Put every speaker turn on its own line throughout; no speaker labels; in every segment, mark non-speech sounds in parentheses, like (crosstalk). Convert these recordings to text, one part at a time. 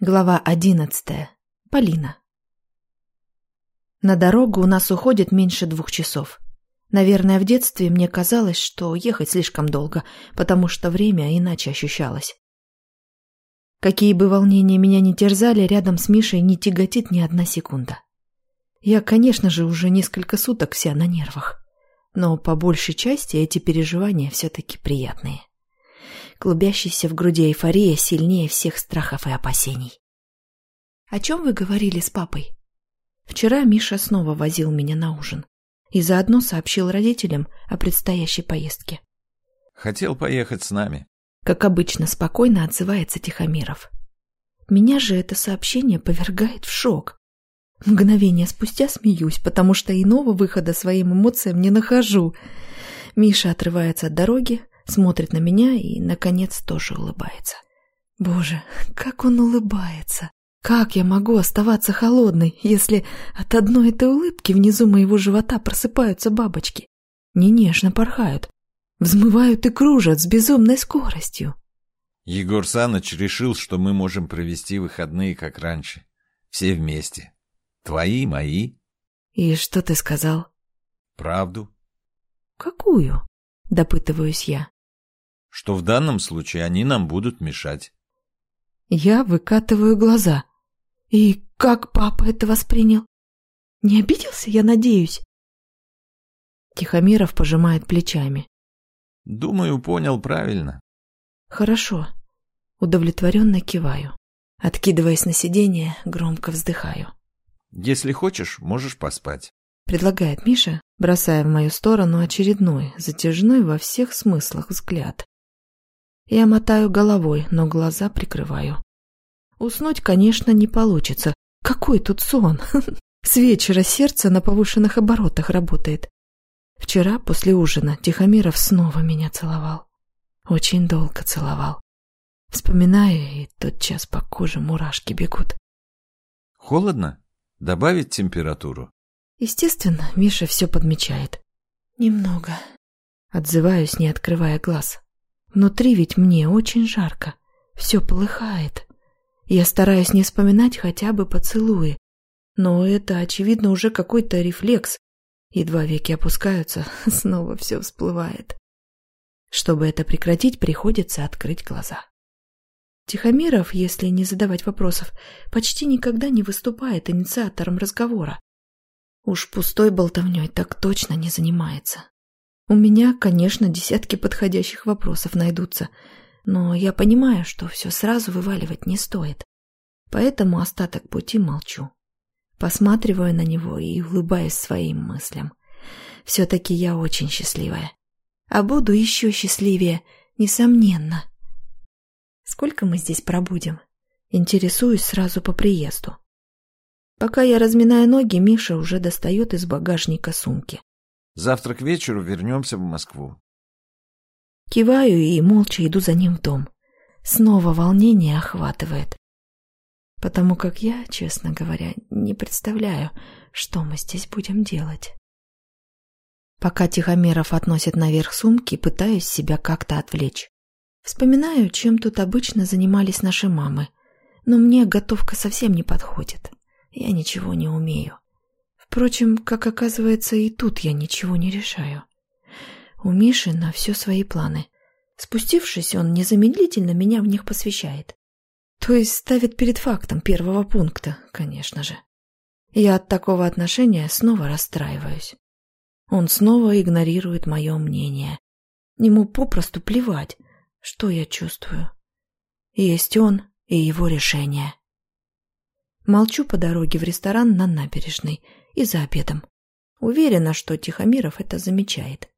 Глава одиннадцатая. Полина. На дорогу у нас уходит меньше двух часов. Наверное, в детстве мне казалось, что ехать слишком долго, потому что время иначе ощущалось. Какие бы волнения меня ни терзали, рядом с Мишей не тяготит ни одна секунда. Я, конечно же, уже несколько суток вся на нервах, но по большей части эти переживания все-таки приятные. Клубящаяся в груди эйфория сильнее всех страхов и опасений. «О чем вы говорили с папой?» Вчера Миша снова возил меня на ужин и заодно сообщил родителям о предстоящей поездке.
Хотел поехать с нами.
Как обычно, спокойно отзывается Тихомиров. Меня же это сообщение повергает в шок. Мгновение спустя смеюсь, потому что иного выхода своим эмоциям не нахожу. Миша отрывается от дороги, смотрит на меня и, наконец, тоже улыбается. Боже, как он улыбается! Как я могу оставаться холодной, если от одной этой улыбки внизу моего живота просыпаются бабочки? Не нежно порхают, взмывают и кружат с безумной скоростью.
Егор Саныч решил, что мы можем провести выходные как раньше. Все вместе. Твои, мои.
И что ты сказал?
Правду.
Какую? Допытываюсь я
что в данном случае они нам будут мешать.
Я выкатываю глаза. И как папа это воспринял? Не обиделся, я надеюсь? Тихомиров пожимает плечами.
Думаю, понял правильно.
Хорошо. Удовлетворенно киваю. Откидываясь на сиденье, громко вздыхаю.
Если хочешь, можешь поспать.
Предлагает Миша, бросая в мою сторону очередной, затяжной во всех смыслах взгляд. Я мотаю головой, но глаза прикрываю. Уснуть, конечно, не получится. Какой тут сон? (laughs) С вечера сердце на повышенных оборотах работает. Вчера после ужина Тихомиров снова меня целовал. Очень долго целовал. Вспоминаю, и тотчас по коже мурашки бегут.
Холодно? Добавить температуру?
Естественно, Миша все подмечает. Немного. Отзываюсь, не открывая глаз. Внутри ведь мне очень жарко, все полыхает. Я стараюсь не вспоминать хотя бы поцелуи, но это, очевидно, уже какой-то рефлекс. Едва веки опускаются, (laughs) снова все всплывает. Чтобы это прекратить, приходится открыть глаза. Тихомиров, если не задавать вопросов, почти никогда не выступает инициатором разговора. Уж пустой болтовней так точно не занимается. У меня, конечно, десятки подходящих вопросов найдутся, но я понимаю, что все сразу вываливать не стоит. Поэтому остаток пути молчу. Посматриваю на него и улыбаюсь своим мыслям. Все-таки я очень счастливая. А буду еще счастливее, несомненно. Сколько мы здесь пробудем? Интересуюсь сразу по приезду. Пока я разминаю ноги, Миша уже достает из багажника сумки.
Завтра к вечеру вернемся в Москву.
Киваю и молча иду за ним в дом. Снова волнение охватывает. Потому как я, честно говоря, не представляю, что мы здесь будем делать. Пока Тихомиров относит наверх сумки, пытаюсь себя как-то отвлечь. Вспоминаю, чем тут обычно занимались наши мамы. Но мне готовка совсем не подходит. Я ничего не умею. Впрочем, как оказывается, и тут я ничего не решаю. У Миши на все свои планы. Спустившись, он незамедлительно меня в них посвящает. То есть ставит перед фактом первого пункта, конечно же. Я от такого отношения снова расстраиваюсь. Он снова игнорирует мое мнение. Ему попросту плевать, что я чувствую. Есть он и его решение. Молчу по дороге в ресторан на набережной – и за обедом. Уверена, что Тихомиров это замечает.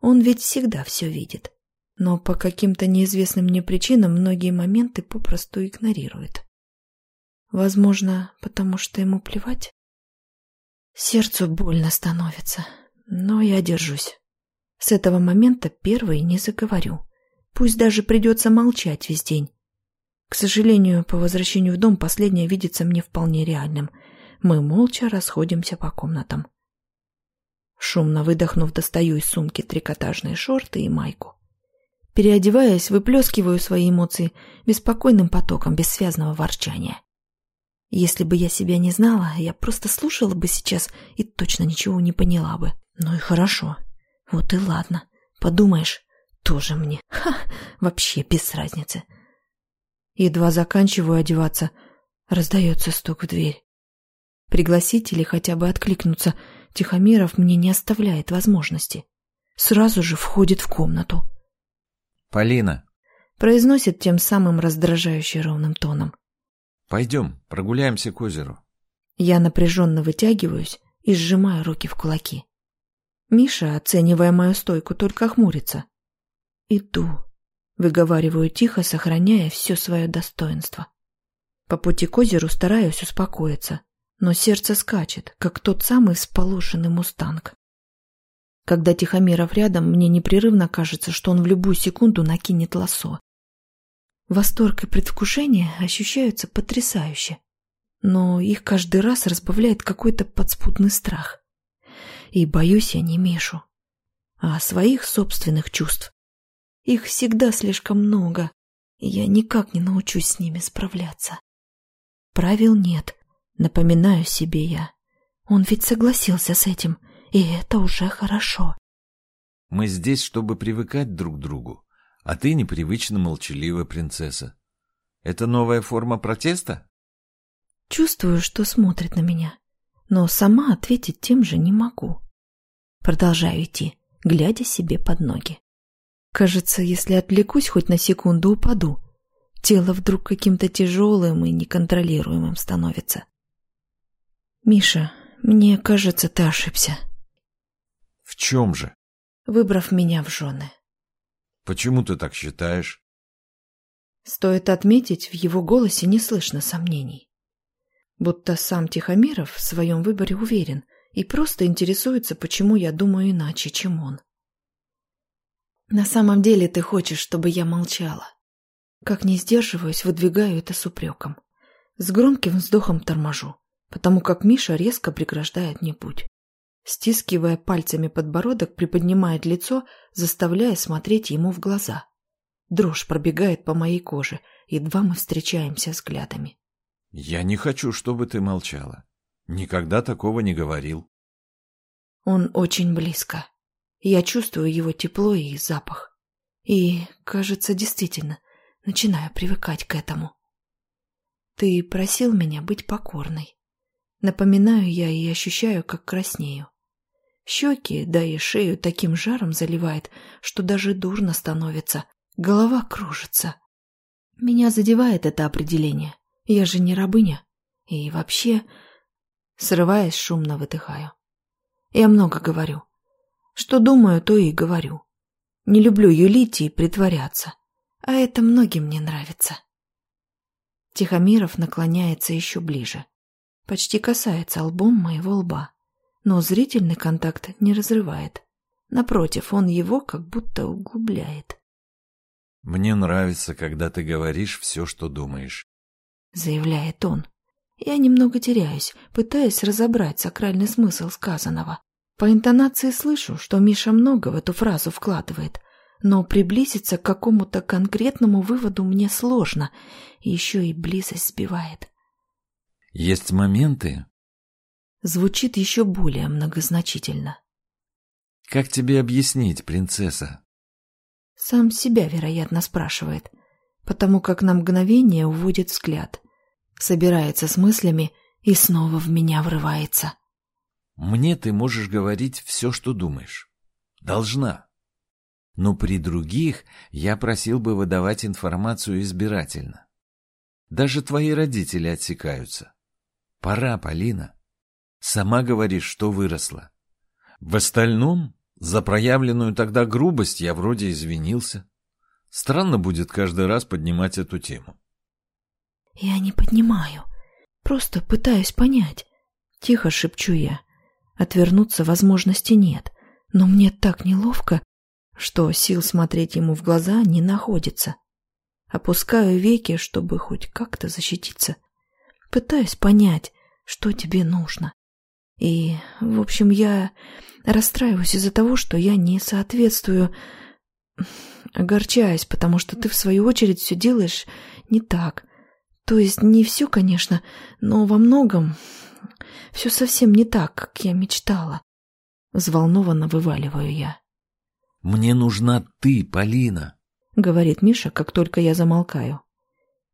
Он ведь всегда все видит. Но по каким-то неизвестным мне причинам многие моменты попросту игнорирует. Возможно, потому что ему плевать? Сердцу больно становится, но я держусь. С этого момента первой не заговорю. Пусть даже придется молчать весь день. К сожалению, по возвращению в дом последнее видится мне вполне реальным – мы молча расходимся по комнатам. Шумно выдохнув, достаю из сумки трикотажные шорты и майку. Переодеваясь, выплескиваю свои эмоции беспокойным потоком бессвязного ворчания. Если бы я себя не знала, я просто слушала бы сейчас и точно ничего не поняла бы. Ну и хорошо. Вот и ладно. Подумаешь, тоже мне. Ха, вообще без разницы. Едва заканчиваю одеваться, раздается стук в дверь. Пригласить или хотя бы откликнуться Тихомиров мне не оставляет возможности. Сразу же входит в комнату.
«Полина!»
Произносит тем самым раздражающе ровным тоном.
«Пойдем, прогуляемся к озеру».
Я напряженно вытягиваюсь и сжимаю руки в кулаки. Миша, оценивая мою стойку, только хмурится. «Иду», — выговариваю тихо, сохраняя все свое достоинство. По пути к озеру стараюсь успокоиться, но сердце скачет, как тот самый всполошенный мустанг. Когда Тихомиров рядом, мне непрерывно кажется, что он в любую секунду накинет лосо. Восторг и предвкушение ощущаются потрясающе, но их каждый раз разбавляет какой-то подспутный страх. И боюсь я не Мишу, а своих собственных чувств. Их всегда слишком много, и я никак не научусь с ними справляться. Правил нет, напоминаю себе я. Он ведь согласился с этим, и это уже хорошо.
Мы здесь, чтобы привыкать друг к другу, а ты непривычно молчаливая принцесса. Это новая форма протеста?
Чувствую, что смотрит на меня, но сама ответить тем же не могу. Продолжаю идти, глядя себе под ноги. Кажется, если отвлекусь хоть на секунду, упаду. Тело вдруг каким-то тяжелым и неконтролируемым становится. «Миша, мне кажется, ты ошибся».
В чем же?
Выбрав меня в жены.
Почему ты так считаешь?
Стоит отметить, в его голосе не слышно сомнений. Будто сам Тихомиров в своем выборе уверен и просто интересуется, почему я думаю иначе, чем он. На самом деле ты хочешь, чтобы я молчала. Как не сдерживаюсь, выдвигаю это с упреком. С громким вздохом торможу, потому как Миша резко преграждает мне путь. Стискивая пальцами подбородок, приподнимает лицо, заставляя смотреть ему в глаза. Дрожь пробегает по моей коже, едва мы встречаемся взглядами.
«Я не хочу, чтобы ты молчала. Никогда такого не говорил».
Он очень близко. Я чувствую его тепло и запах. И, кажется, действительно, начинаю привыкать к этому. Ты просил меня быть покорной. Напоминаю я и ощущаю, как краснею. Щеки, да и шею таким жаром заливает, что даже дурно становится. Голова кружится. Меня задевает это определение. Я же не рабыня. И вообще... Срываясь, шумно выдыхаю. Я много говорю. Что думаю, то и говорю. Не люблю юлить и притворяться. А это многим не нравится. Тихомиров наклоняется еще ближе. Почти касается лбом моего лба но зрительный контакт не разрывает. Напротив, он его как будто углубляет.
«Мне нравится, когда ты говоришь все, что думаешь», —
заявляет он. Я немного теряюсь, пытаясь разобрать сакральный смысл сказанного. По интонации слышу, что Миша много в эту фразу вкладывает, но приблизиться к какому-то конкретному выводу мне сложно, еще и близость сбивает.
«Есть моменты,
звучит еще более многозначительно.
«Как тебе объяснить, принцесса?»
Сам себя, вероятно, спрашивает, потому как на мгновение уводит взгляд, собирается с мыслями и снова в меня врывается.
«Мне ты можешь говорить все, что думаешь. Должна. Но при других я просил бы выдавать информацию избирательно. Даже твои родители отсекаются. Пора, Полина. Сама говоришь, что выросла. В остальном, за проявленную тогда грубость я вроде извинился. Странно будет каждый раз поднимать эту тему.
Я не поднимаю. Просто пытаюсь понять. Тихо шепчу я. Отвернуться возможности нет. Но мне так неловко, что сил смотреть ему в глаза не находится. Опускаю веки, чтобы хоть как-то защититься. Пытаюсь понять, что тебе нужно. И, в общем, я расстраиваюсь из-за того, что я не соответствую... огорчаюсь, потому что ты в свою очередь все делаешь не так. То есть не все, конечно, но во многом все совсем не так, как я мечтала. Взволнованно вываливаю я.
«Мне нужна ты, Полина», —
говорит Миша, как только я замолкаю.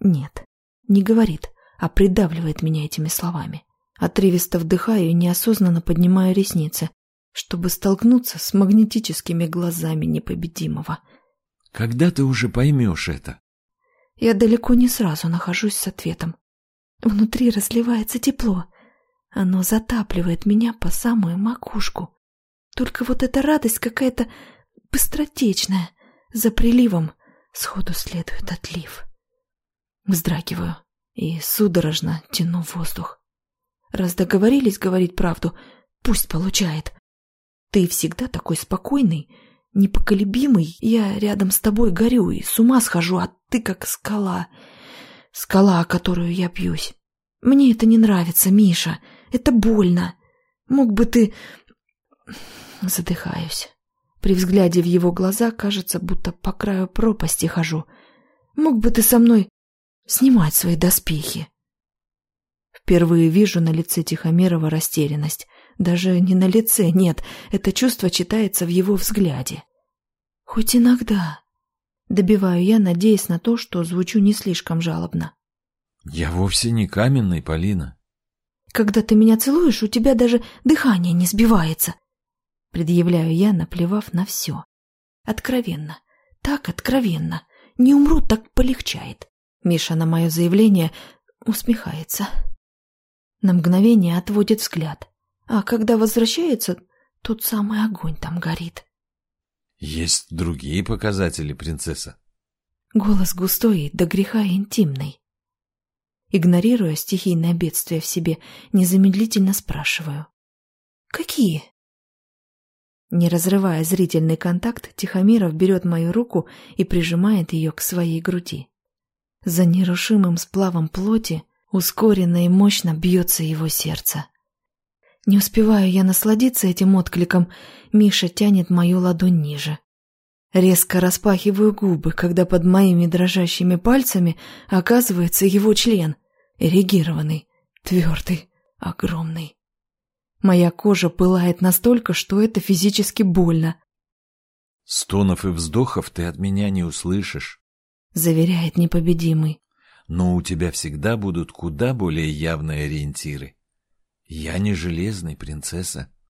Нет, не говорит, а придавливает меня этими словами. Отрывисто вдыхаю и неосознанно поднимаю ресницы, чтобы столкнуться с магнетическими глазами непобедимого.
«Когда ты уже поймешь это?»
Я далеко не сразу нахожусь с ответом. Внутри разливается тепло. Оно затапливает меня по самую макушку. Только вот эта радость какая-то быстротечная. За приливом сходу следует отлив. Вздрагиваю и судорожно тяну воздух. Раз договорились говорить правду, пусть получает. Ты всегда такой спокойный, непоколебимый. Я рядом с тобой горю и с ума схожу, а ты как скала. Скала, о которую я бьюсь. Мне это не нравится, Миша. Это больно. Мог бы ты... Задыхаюсь. При взгляде в его глаза кажется, будто по краю пропасти хожу. Мог бы ты со мной снимать свои доспехи? Впервые вижу на лице Тихомирова растерянность. Даже не на лице, нет, это чувство читается в его взгляде. Хоть иногда. Добиваю я, надеясь на то, что звучу не слишком жалобно.
Я вовсе не каменный, Полина.
Когда ты меня целуешь, у тебя даже дыхание не сбивается. Предъявляю я, наплевав на все. Откровенно. Так откровенно. Не умру, так полегчает. Миша на мое заявление усмехается. На мгновение отводит взгляд. А когда возвращается, тот самый огонь там горит.
Есть другие показатели, принцесса.
Голос густой до греха интимный. Игнорируя стихийное бедствие в себе, незамедлительно спрашиваю. «Какие?» Не разрывая зрительный контакт, Тихомиров берет мою руку и прижимает ее к своей груди. За нерушимым сплавом плоти Ускоренно и мощно бьется его сердце. Не успеваю я насладиться этим откликом, Миша тянет мою ладонь ниже. Резко распахиваю губы, когда под моими дрожащими пальцами оказывается его член, эрегированный, твердый, огромный. Моя кожа пылает настолько, что это физически больно.
«Стонов и вздохов ты от меня не услышишь», —
заверяет непобедимый
но у тебя всегда будут куда более явные ориентиры. Я не железный, принцесса.